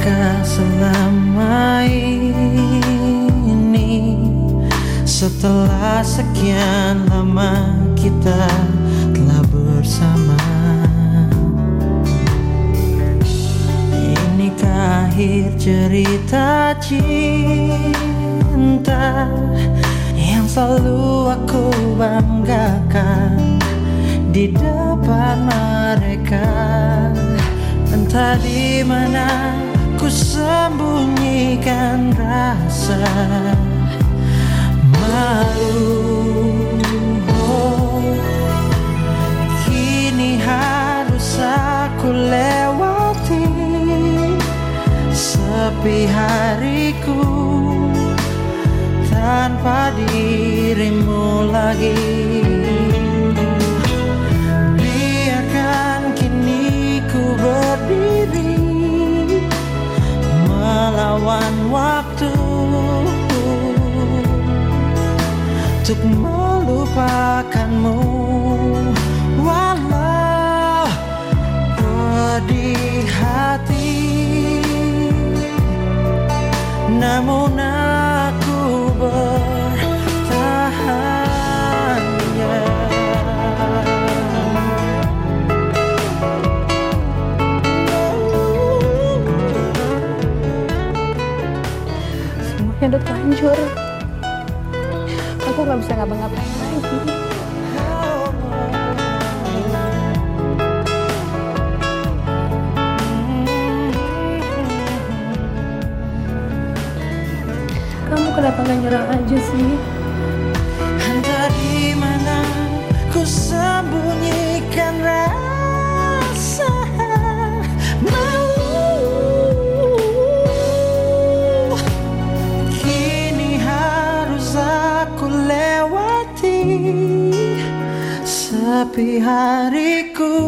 Benarkah selama ini. Setelah sekian lama kita telah bersama. Inikah akhir cerita cinta Yang selalu aku banggakan Di depan mereka? Entah di mana sembunyikan rasa malu. Kini harus aku lewati Sepi hariku Tanpa dirimu lagi waktu Untuk melupakanmu. Walau pedih hati Namun aku semuanya udah terlanjur. Aku nggak bisa ngapa-ngapain lagi. Kamu kenapa nggak nyerah aja sih? Di mana ku sembunyikan Sepi hariku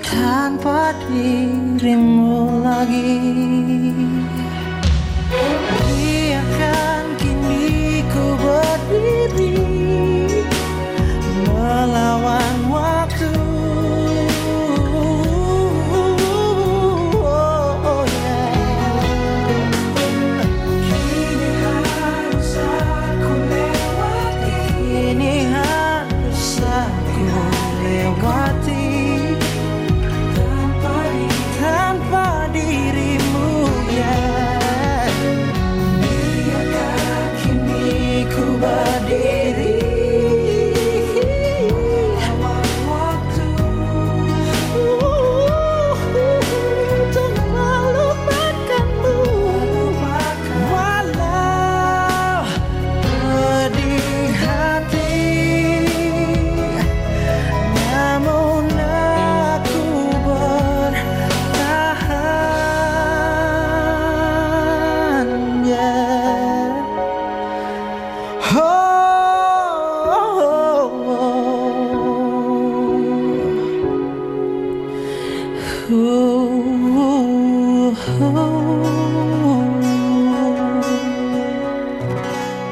tanpa dirimu lagi 哦哦哦